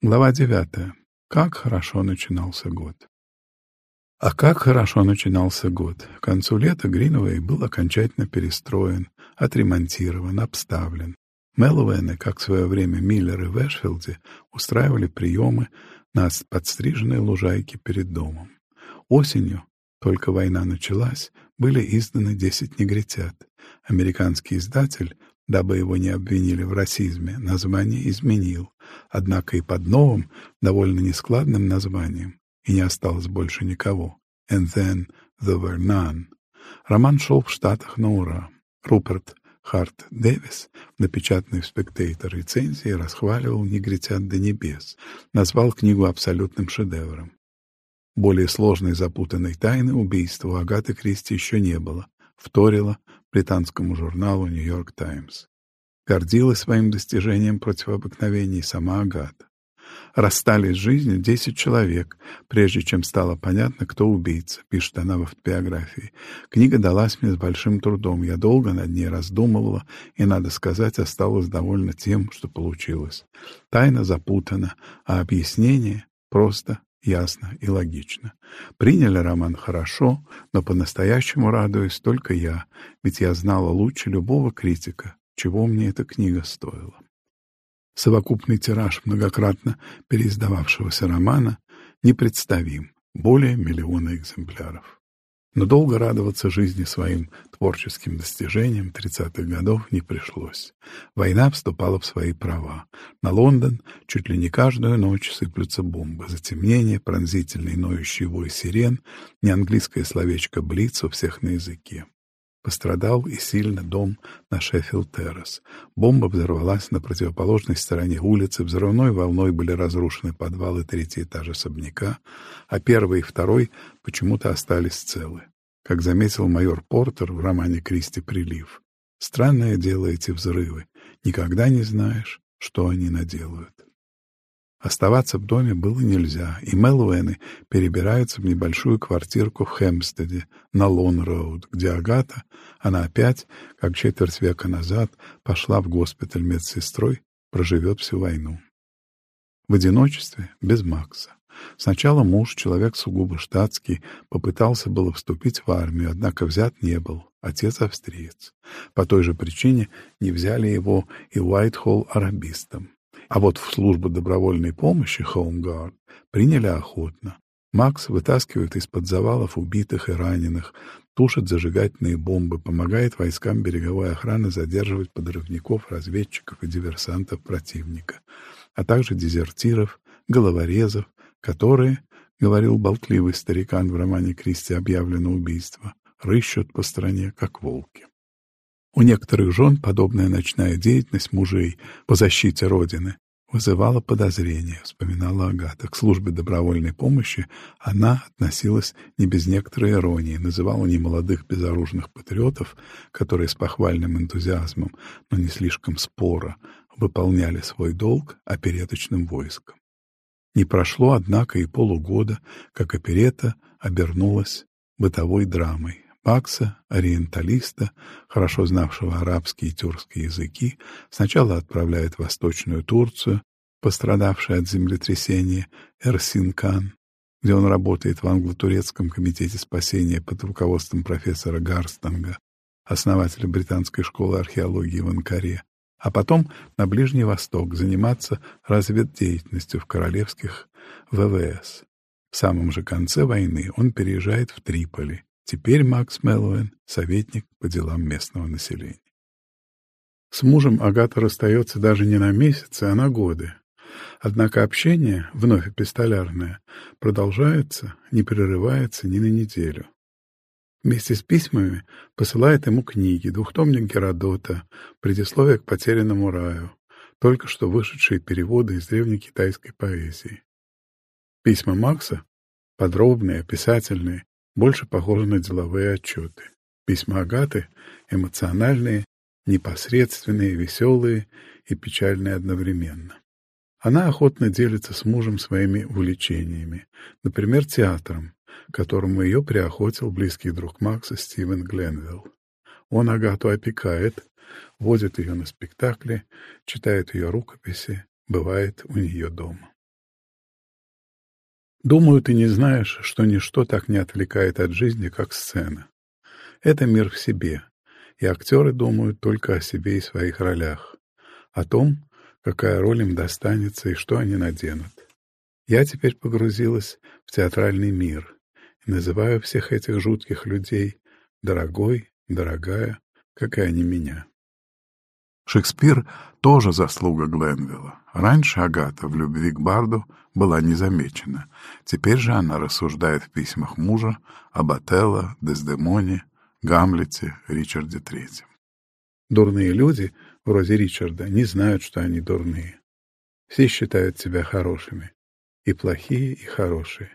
Глава девятая. Как хорошо начинался год. А как хорошо начинался год. К концу лета Гринвей был окончательно перестроен, отремонтирован, обставлен. Меллоуэны, как в свое время Миллеры в Эшфилде, устраивали приемы на подстриженной лужайке перед домом. Осенью, только война началась, были изданы «Десять негритят». Американский издатель, дабы его не обвинили в расизме, название изменил, однако и под новым, довольно нескладным названием, и не осталось больше никого. And then there were none. Роман шел в Штатах на ура. Руперт Харт Дэвис, напечатанный в «Спектейтор» рецензии, расхваливал «Негритят до небес», назвал книгу абсолютным шедевром. Более сложной запутанной тайны убийства у Агаты Кристи еще не было, вторила британскому журналу «Нью-Йорк Таймс». Гордилась своим достижением против обыкновений сама Агата. Расстались с жизнью десять человек, прежде чем стало понятно, кто убийца, пишет она в автобиографии. Книга далась мне с большим трудом. Я долго над ней раздумывала, и, надо сказать, осталась довольна тем, что получилось. Тайна запутана, а объяснение просто ясно и логично. Приняли роман хорошо, но по-настоящему радуюсь только я, ведь я знала лучше любого критика, чего мне эта книга стоила. Совокупный тираж многократно переиздававшегося романа непредставим, более миллиона экземпляров. Но долго радоваться жизни своим творческим достижениям 30-х годов не пришлось. Война вступала в свои права. На Лондон чуть ли не каждую ночь сыплются бомбы. Затемнение, пронзительный ноющий вой сирен, неанглийское словечко «блиц» у всех на языке. Пострадал и сильно дом на Шеффилд-террас. Бомба взорвалась на противоположной стороне улицы, взрывной волной были разрушены подвалы третьего этажа особняка, а первый и второй почему-то остались целы. Как заметил майор Портер в романе «Кристи прилив», странное дело эти взрывы. Никогда не знаешь, что они наделают. Оставаться в доме было нельзя, и Мелуэны перебираются в небольшую квартирку в Хэмстеде на Лон-Роуд, где Агата, она опять, как четверть века назад, пошла в госпиталь медсестрой, проживет всю войну. В одиночестве, без Макса. Сначала муж, человек сугубо штатский, попытался было вступить в армию, однако взят не был, отец австриец. По той же причине не взяли его и Уайтхолл арабистом. А вот в службу добровольной помощи Хоумгард приняли охотно. Макс вытаскивает из-под завалов убитых и раненых, тушит зажигательные бомбы, помогает войскам береговой охраны задерживать подрывников, разведчиков и диверсантов противника, а также дезертиров, головорезов, которые, говорил болтливый старикан в романе Кристи «Объявлено убийство», рыщут по стране, как волки. У некоторых жен подобная ночная деятельность мужей по защите Родины вызывала подозрения, вспоминала Агата. К службе добровольной помощи она относилась не без некоторой иронии, называла немолодых безоружных патриотов, которые с похвальным энтузиазмом, но не слишком споро, выполняли свой долг опереточным войском. Не прошло, однако, и полугода, как оперета обернулась бытовой драмой. Пакса, ориенталиста, хорошо знавшего арабский и тюркский языки, сначала отправляет в Восточную Турцию, пострадавший от землетрясения Эрсинкан, где он работает в англо-турецком комитете спасения под руководством профессора Гарстанга, основателя британской школы археологии в Анкаре, а потом на Ближний Восток заниматься разведдеятельностью в королевских ВВС. В самом же конце войны он переезжает в Триполи, Теперь Макс Мэллоуэн — советник по делам местного населения. С мужем Агата расстается даже не на месяцы, а на годы. Однако общение, вновь эпистолярное, продолжается, не прерывается ни на неделю. Вместе с письмами посылает ему книги, двухтомник Геродота, предисловие к потерянному раю, только что вышедшие переводы из древнекитайской поэзии. Письма Макса, подробные, описательные, больше похожи на деловые отчеты. Письма Агаты эмоциональные, непосредственные, веселые и печальные одновременно. Она охотно делится с мужем своими увлечениями, например, театром, которому ее приохотил близкий друг Макса Стивен Гленвилл. Он Агату опекает, водит ее на спектакли, читает ее рукописи, бывает у нее дома. Думаю, ты не знаешь, что ничто так не отвлекает от жизни, как сцена. Это мир в себе, и актеры думают только о себе и своих ролях, о том, какая роль им достанется и что они наденут. Я теперь погрузилась в театральный мир и называю всех этих жутких людей дорогой, дорогая, как и они меня. Шекспир тоже заслуга Гленвилла. Раньше Агата в любви к Барду была незамечена. Теперь же она рассуждает в письмах мужа об Отелло, Дездемоне, Гамлете, Ричарде Третьем. Дурные люди, вроде Ричарда, не знают, что они дурные. Все считают себя хорошими. И плохие, и хорошие.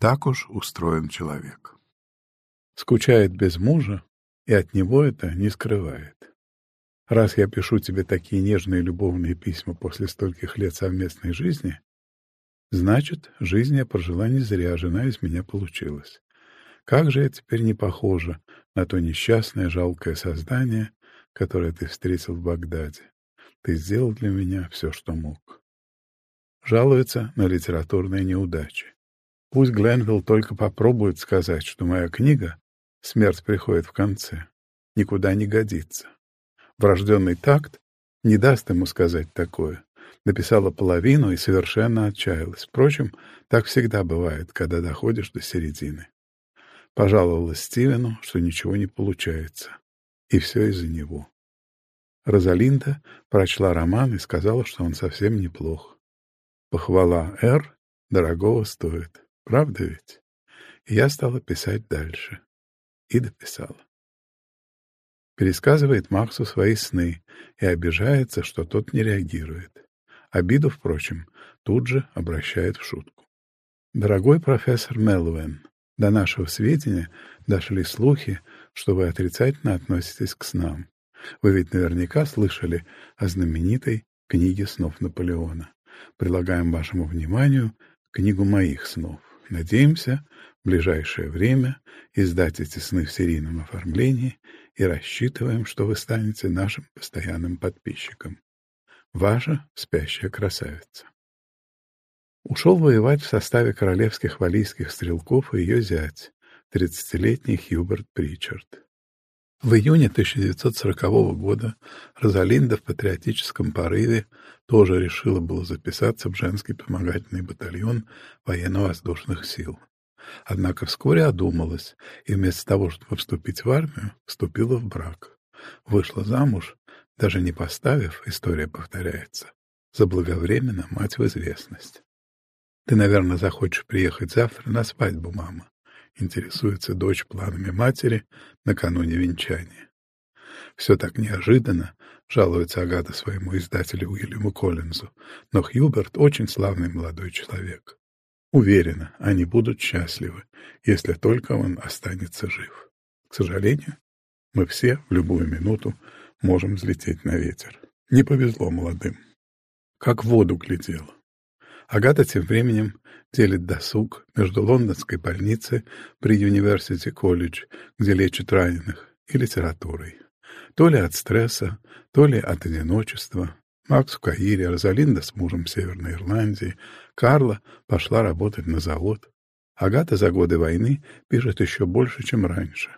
Так уж устроен человек. Скучает без мужа, и от него это не скрывает. Раз я пишу тебе такие нежные любовные письма после стольких лет совместной жизни, значит, жизнь я прожила не зря, жена из меня получилась. Как же я теперь не похожа на то несчастное, жалкое создание, которое ты встретил в Багдаде. Ты сделал для меня все, что мог. Жалуется на литературные неудачи. Пусть Гленвилл только попробует сказать, что моя книга «Смерть приходит в конце» никуда не годится. Врожденный такт не даст ему сказать такое. Написала половину и совершенно отчаялась. Впрочем, так всегда бывает, когда доходишь до середины. Пожаловалась Стивену, что ничего не получается. И все из-за него. Розалинда прочла роман и сказала, что он совсем неплох. Похвала Р дорогого стоит. Правда ведь? И я стала писать дальше. И дописала пересказывает Максу свои сны и обижается, что тот не реагирует. Обиду, впрочем, тут же обращает в шутку. «Дорогой профессор Мелуэн, до нашего сведения дошли слухи, что вы отрицательно относитесь к снам. Вы ведь наверняка слышали о знаменитой книге снов Наполеона. Прилагаем вашему вниманию книгу моих снов. Надеемся в ближайшее время издать эти сны в серийном оформлении и рассчитываем, что вы станете нашим постоянным подписчиком. Ваша спящая красавица. Ушел воевать в составе королевских валийских стрелков и ее зять, тридцатилетний Хьюберт Причард. В июне 1940 года Розалинда в патриотическом порыве тоже решила было записаться в женский помогательный батальон военно-воздушных сил. Однако вскоре одумалась и вместо того, чтобы вступить в армию, вступила в брак. Вышла замуж, даже не поставив, история повторяется, заблаговременно мать в известность. Ты, наверное, захочешь приехать завтра на свадьбу, мама. Интересуется дочь планами матери накануне венчания. Все так неожиданно, жалуется Агата своему издателю Уильяму Коллинзу, но Хьюберт очень славный молодой человек. Уверена, они будут счастливы, если только он останется жив. К сожалению, мы все в любую минуту можем взлететь на ветер. Не повезло молодым. Как в воду глядела. Агата тем временем делит досуг между лондонской больницей при University College, где лечат раненых, и литературой. То ли от стресса, то ли от одиночества, Макс в Каире, Розалинда с мужем в Северной Ирландии, Карла пошла работать на завод. Агата за годы войны пишет еще больше, чем раньше.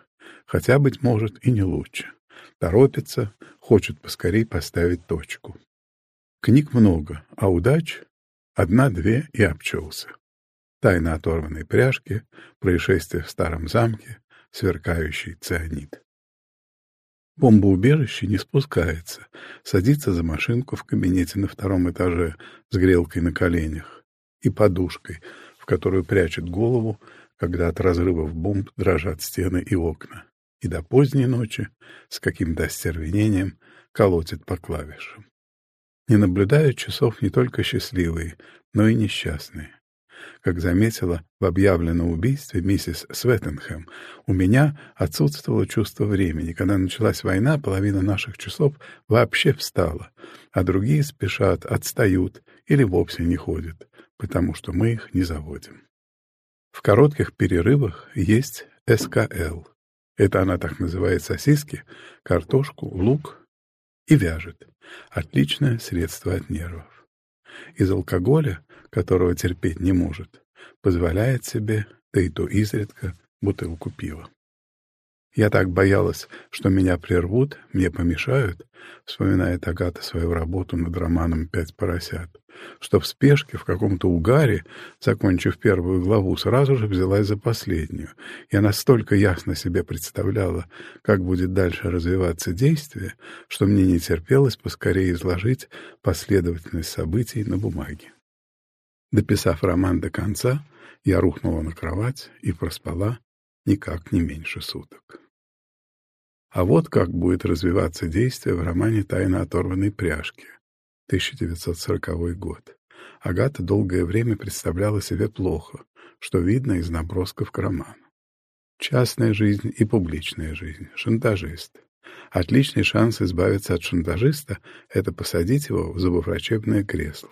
Хотя, быть может, и не лучше. Торопится, хочет поскорей поставить точку. Книг много, а удач — одна-две и обчелся. Тайна оторванной пряжки, происшествие в старом замке, сверкающий цианид. Бомбоубежище не спускается, садится за машинку в кабинете на втором этаже с грелкой на коленях и подушкой, в которую прячет голову, когда от разрывов бомб дрожат стены и окна, и до поздней ночи с каким-то остервенением колотит по клавишам. Не наблюдают часов не только счастливые, но и несчастные. Как заметила в объявленном убийстве миссис Светтенхэм, у меня отсутствовало чувство времени. Когда началась война, половина наших часов вообще встала, а другие спешат, отстают или вовсе не ходят, потому что мы их не заводим. В коротких перерывах есть СКЛ. Это она так называет сосиски, картошку, лук и вяжет. Отличное средство от нервов. Из алкоголя которого терпеть не может, позволяет себе, да и то изредка, бутылку пива. Я так боялась, что меня прервут, мне помешают, вспоминает Агата свою работу над романом «Пять поросят», что в спешке, в каком-то угаре, закончив первую главу, сразу же взялась за последнюю. Я настолько ясно себе представляла, как будет дальше развиваться действие, что мне не терпелось поскорее изложить последовательность событий на бумаге. Дописав роман до конца, я рухнула на кровать и проспала никак не меньше суток. А вот как будет развиваться действие в романе «Тайна оторванной пряжки» 1940 год. Агата долгое время представляла себе плохо, что видно из набросков к роману. Частная жизнь и публичная жизнь. Шантажист. Отличный шанс избавиться от шантажиста — это посадить его в зубоврачебное кресло.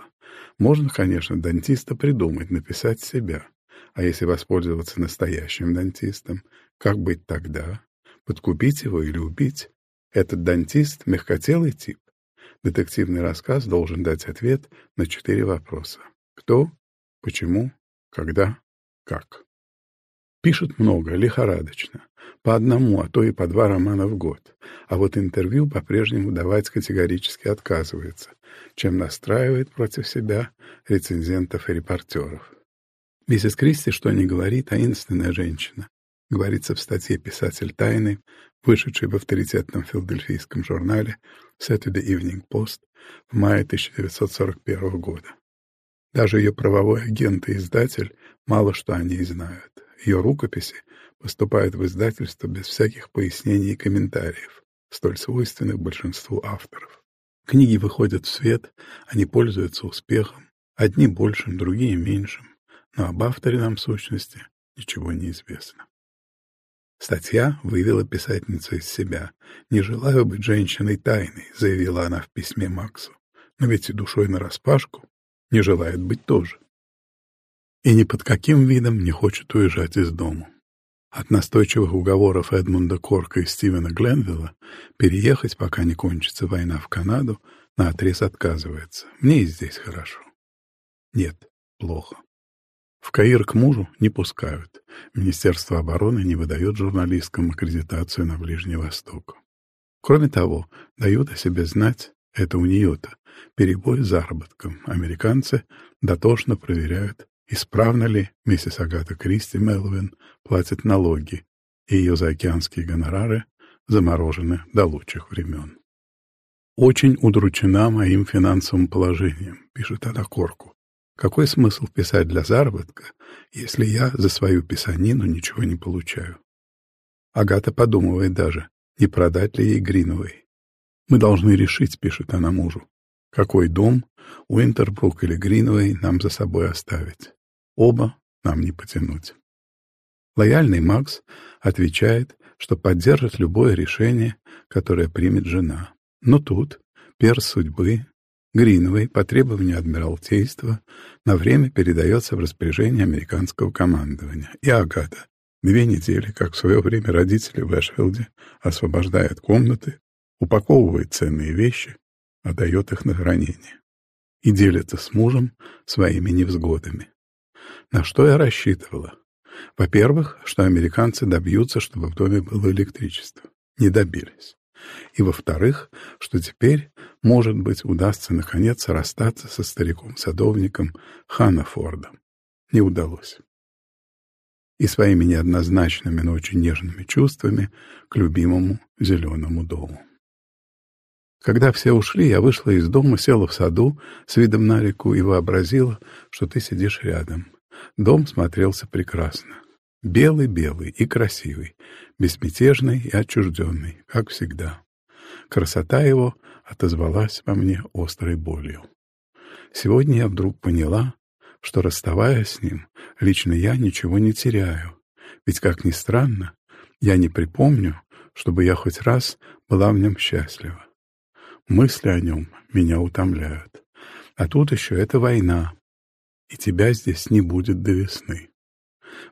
Можно, конечно, дантиста придумать, написать себя. А если воспользоваться настоящим дантистом, как быть тогда? Подкупить его или убить? Этот дантист — мягкотелый тип. Детективный рассказ должен дать ответ на четыре вопроса. Кто? Почему? Когда? Как? Пишет много, лихорадочно. По одному, а то и по два романа в год. А вот интервью по-прежнему давать категорически отказывается, чем настраивает против себя рецензентов и репортеров. Миссис Кристи, что не говорит, таинственная женщина говорится в статье «Писатель тайны», вышедшей в авторитетном филадельфийском журнале Saturday Evening Post в мае 1941 года. Даже ее правовой агент и издатель мало что о ней знают. Ее рукописи поступают в издательство без всяких пояснений и комментариев, столь свойственных большинству авторов. Книги выходят в свет, они пользуются успехом, одни большим, другие меньшим, но об авторе нам в сущности ничего не известно. Статья вывела писательницу из себя. «Не желаю быть женщиной тайной», — заявила она в письме Максу. «Но ведь и душой нараспашку не желает быть тоже. И ни под каким видом не хочет уезжать из дому. От настойчивых уговоров Эдмунда Корка и Стивена Гленвилла переехать, пока не кончится война в Канаду, наотрез отказывается. Мне и здесь хорошо. Нет, плохо. В Каир к мужу не пускают. Министерство обороны не выдает журналисткам аккредитацию на Ближний Восток. Кроме того, дают о себе знать, это у нее-то, перебой с заработком. Американцы дотошно проверяют, исправно ли миссис Агата Кристи Мелвин платит налоги, и ее заокеанские гонорары заморожены до лучших времен. «Очень удручена моим финансовым положением», — пишет она Корку. Какой смысл писать для заработка, если я за свою писанину ничего не получаю? Агата подумывает даже, не продать ли ей Гриновой. «Мы должны решить», — пишет она мужу, «какой дом, Уинтербрук или Гриновой, нам за собой оставить. Оба нам не потянуть». Лояльный Макс отвечает, что поддержит любое решение, которое примет жена. Но тут перс судьбы Гриновой по требованию Адмиралтейства на время передается в распоряжение американского командования. И Агата две недели, как в свое время родители в Эшфилде, освобождает комнаты, упаковывает ценные вещи, отдает их на хранение. И делится с мужем своими невзгодами. На что я рассчитывала? Во-первых, что американцы добьются, чтобы в доме было электричество. Не добились. И, во-вторых, что теперь, может быть, удастся наконец расстаться со стариком-садовником Ханафордом. Не удалось. И своими неоднозначными, но очень нежными чувствами к любимому зеленому дому. Когда все ушли, я вышла из дома, села в саду с видом на реку и вообразила, что ты сидишь рядом. Дом смотрелся прекрасно. Белый-белый и красивый, безмятежный и отчужденный, как всегда. Красота его отозвалась во мне острой болью. Сегодня я вдруг поняла, что, расставаясь с ним, лично я ничего не теряю. Ведь, как ни странно, я не припомню, чтобы я хоть раз была в нем счастлива. Мысли о нем меня утомляют. А тут еще эта война, и тебя здесь не будет до весны.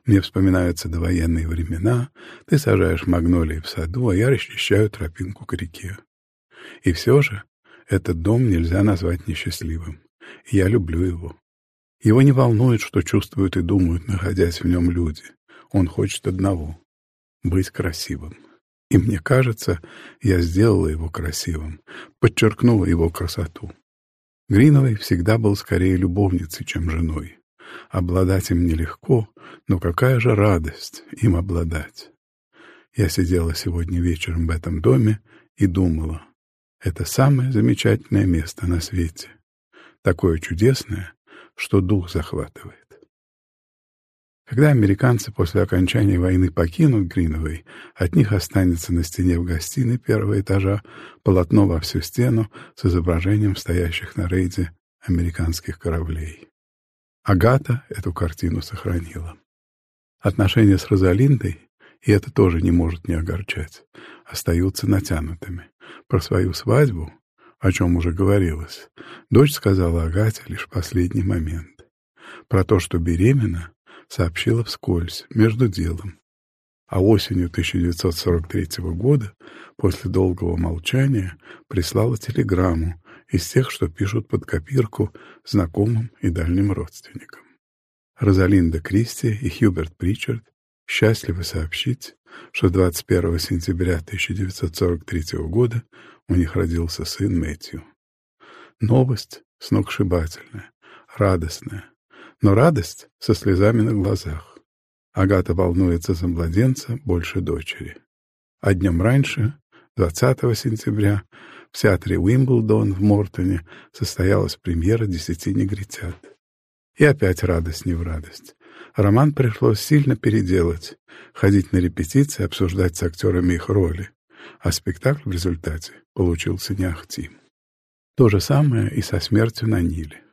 Мне вспоминаются довоенные времена, ты сажаешь магнолии в саду, а я расчищаю тропинку к реке. И все же этот дом нельзя назвать несчастливым. Я люблю его. Его не волнует, что чувствуют и думают, находясь в нем люди. Он хочет одного — быть красивым. И мне кажется, я сделала его красивым, подчеркнула его красоту. Гриновой всегда был скорее любовницей, чем женой. Обладать им нелегко, но какая же радость им обладать. Я сидела сегодня вечером в этом доме и думала, это самое замечательное место на свете. Такое чудесное, что дух захватывает. Когда американцы после окончания войны покинут Гриновой, от них останется на стене в гостиной первого этажа полотно во всю стену с изображением стоящих на рейде американских кораблей. Агата эту картину сохранила. Отношения с Розалиндой, и это тоже не может не огорчать, остаются натянутыми. Про свою свадьбу, о чем уже говорилось, дочь сказала Агате лишь в последний момент. Про то, что беременна, сообщила вскользь, между делом. А осенью 1943 года, после долгого молчания, прислала телеграмму из тех, что пишут под копирку знакомым и дальним родственникам. Розалинда Кристи и Хьюберт Причард счастливы сообщить, что 21 сентября 1943 года у них родился сын Мэтью. Новость сногсшибательная, радостная, но радость со слезами на глазах. Агата волнуется за младенца больше дочери. А днем раньше, 20 сентября, в театре Уимблдон в Мортоне состоялась премьера «Десяти негритят». И опять радость не в радость. Роман пришлось сильно переделать, ходить на репетиции, обсуждать с актерами их роли, а спектакль в результате получился не ахти. То же самое и со смертью на Ниле.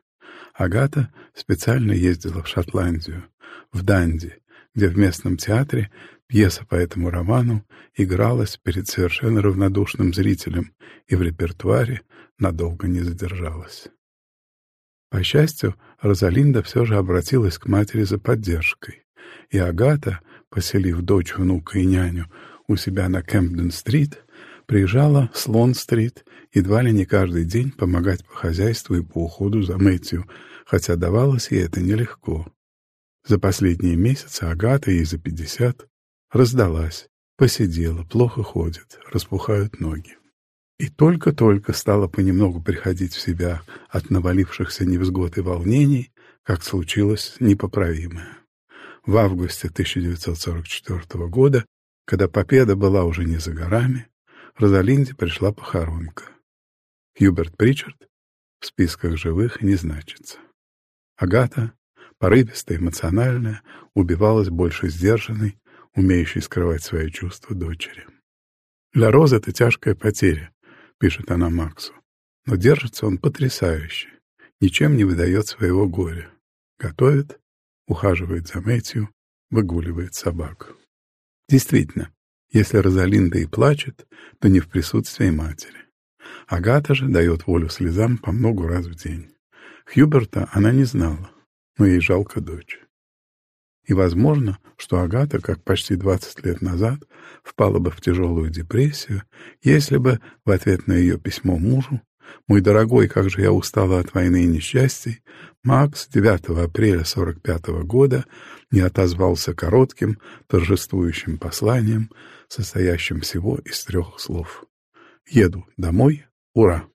Агата специально ездила в Шотландию, в Данди, где в местном театре пьеса по этому роману игралась перед совершенно равнодушным зрителем и в репертуаре надолго не задержалась. По счастью, Розалинда все же обратилась к матери за поддержкой, и Агата, поселив дочь, внука и няню у себя на Кэмпден-стрит, приезжала с Лон-стрит едва ли не каждый день помогать по хозяйству и по уходу за Мэтью, хотя давалось ей это нелегко. За последние месяцы Агата, ей за пятьдесят, раздалась, посидела, плохо ходит, распухают ноги. И только-только стала понемногу приходить в себя от навалившихся невзгод и волнений, как случилось непоправимое. В августе 1944 года, когда победа была уже не за горами, Розалинде пришла похоронка. Хьюберт Причард в списках живых не значится. Агата, порывистая, эмоциональная, убивалась больше сдержанной, умеющей скрывать свои чувства дочери. «Для Розы это тяжкая потеря», — пишет она Максу. «Но держится он потрясающе, ничем не выдает своего горя. Готовит, ухаживает за Мэтью, выгуливает собак». Действительно, если Розалинда и плачет, то не в присутствии матери. Агата же дает волю слезам по много раз в день. Хьюберта она не знала, но ей жалко дочь. И возможно, что Агата, как почти 20 лет назад, впала бы в тяжелую депрессию, если бы в ответ на ее письмо мужу «Мой дорогой, как же я устала от войны и несчастий», Макс 9 апреля 45 года не отозвался коротким, торжествующим посланием, состоящим всего из трех слов. «Еду домой, Ура!